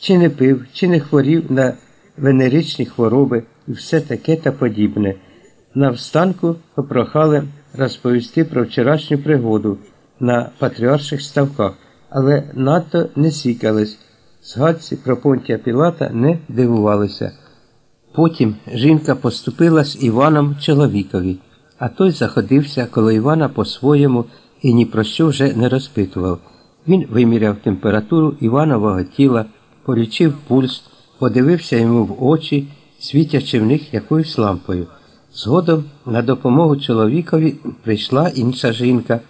чи не пив, чи не хворів на венеричні хвороби і все таке та подібне. На встанку попрохали розповісти про вчорашню пригоду на патріарших ставках, але надто не сікались. Згадці про Понтія Пілата не дивувалися. Потім жінка поступилась Іваном чоловікові, а той заходився коло Івана по-своєму і ні про що вже не розпитував. Він виміряв температуру Іванового тіла, полічив пульс, подивився йому в очі, світячи в них якоюсь лампою. Згодом на допомогу чоловікові прийшла інша жінка,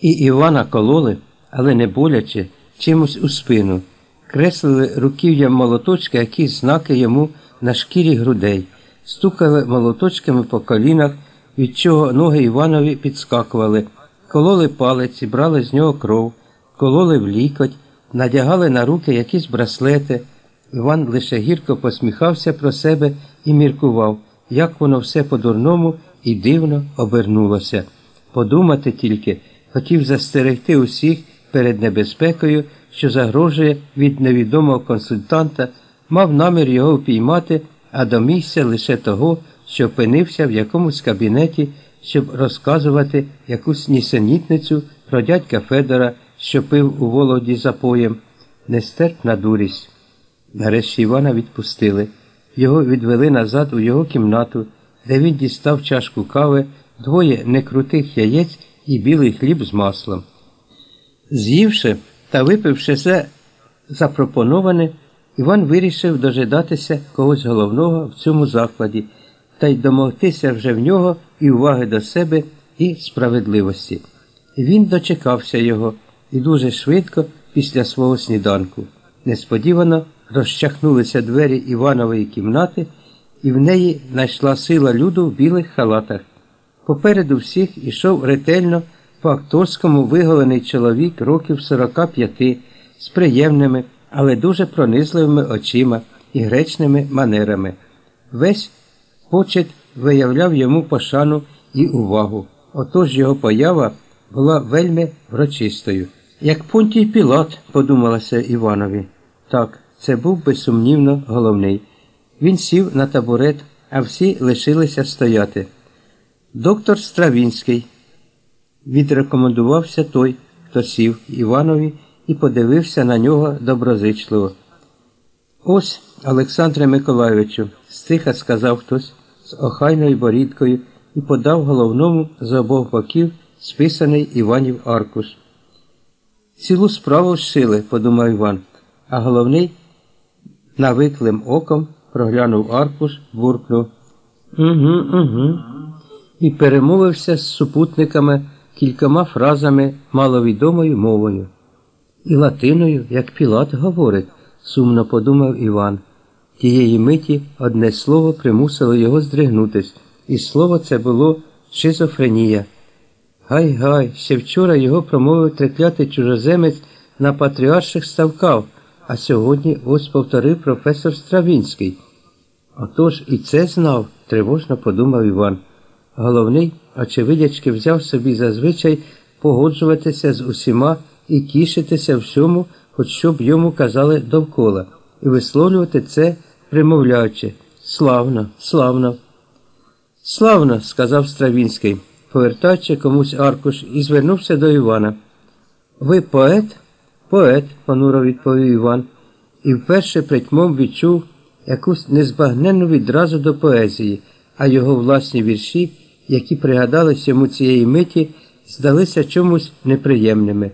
і Івана кололи, але не боляче, чимось у спину. Креслили руків'ям молоточка якісь знаки йому на шкірі грудей, стукали молоточками по колінах, від чого ноги Іванові підскакували, кололи палець і брали з нього кров, кололи в лікоть, надягали на руки якісь браслети. Іван лише гірко посміхався про себе і міркував, як воно все по-дурному і дивно обернулося. Подумати тільки, хотів застерегти усіх перед небезпекою, що загрожує від невідомого консультанта, мав намір його впіймати, а домігся лише того, що опинився в якомусь кабінеті, щоб розказувати якусь нісенітницю про дядька Федора, що пив у володі запоєм. Нестерпна дурість. Нарешті Івана відпустили. Його відвели назад у його кімнату, де він дістав чашку кави, двоє некрутих яєць і білий хліб з маслом. З'ївши та випивши все запропоноване, Іван вирішив дожидатися когось головного в цьому закладі та й домогтися вже в нього і уваги до себе, і справедливості. Він дочекався його і дуже швидко після свого сніданку. Несподівано розчахнулися двері Іванової кімнати, і в неї знайшла сила люду в білих халатах. Попереду всіх ішов ретельно по акторському виголений чоловік років 45 з приємними, але дуже пронизливими очима і гречними манерами. Весь почет виявляв йому пошану і увагу. Отож його поява була вельми врочистою. Як Понтій Пілат, подумалося Іванові. Так, це був безсумнівно головний. Він сів на табурет, а всі лишилися стояти. Доктор Стравінський відрекомендувався той, хто сів Іванові і подивився на нього доброзичливо. Ось, Олександре Миколайовичу, стиха сказав хтось з охайною борідкою і подав головному з обох боків списаний Іванів аркуш. Цілу справу зшили, подумав Іван, а головний навиклим оком проглянув аркуш, буркнув Угу, угу. І перемовився з супутниками кількома фразами маловідомою мовою. І латиною, як Пілат говорить, сумно подумав Іван. Тієї миті одне слово примусило його здригнутись, і слово це було шизофренія. Гай гай, ще вчора його промовив треклятий чужоземець на патріарших ставках, а сьогодні ось повторив професор Стравінський. Отож і це знав, тривожно подумав Іван. Головний, очевидячки, взяв собі зазвичай погоджуватися з усіма і тішитися всьому, хоч що б йому казали довкола, і висловлювати це, примовляючи Славно, славно. Славно, сказав Стравінський, повертаючи комусь аркуш, і звернувся до Івана. Ви поет? Поет, понуро відповів Іван, і вперше притьмом відчув якусь незбагненну відразу до поезії, а його власні вірші, які пригадались йому цієї миті, здалися чомусь неприємними.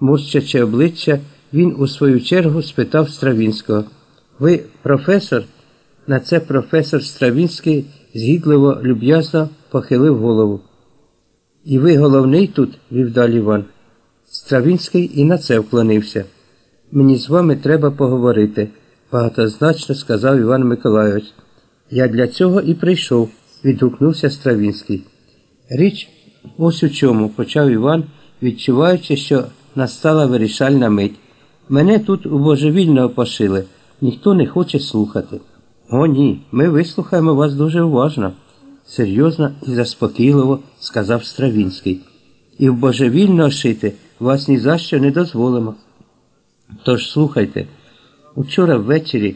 Морщачи обличчя, він у свою чергу спитав Стравінського Ви професор? На це професор Стравінський згідливо люб'язно похилив голову. І ви головний тут, вів далі Іван. Стравінський і на це вклонився. Мені з вами треба поговорити, багатозначно сказав Іван Миколайович. Я для цього і прийшов, відгукнувся Стравінський. Річ ось у чому, почав Іван, відчуваючи, що настала вирішальна мить. Мене тут у божевільного пошили, ніхто не хоче слухати. О, ні, ми вислухаємо вас дуже уважно, серйозно і заспокійливо сказав Стравінський. І в божевільно шити вас ні за що не дозволимо. Тож слухайте, Учора ввечері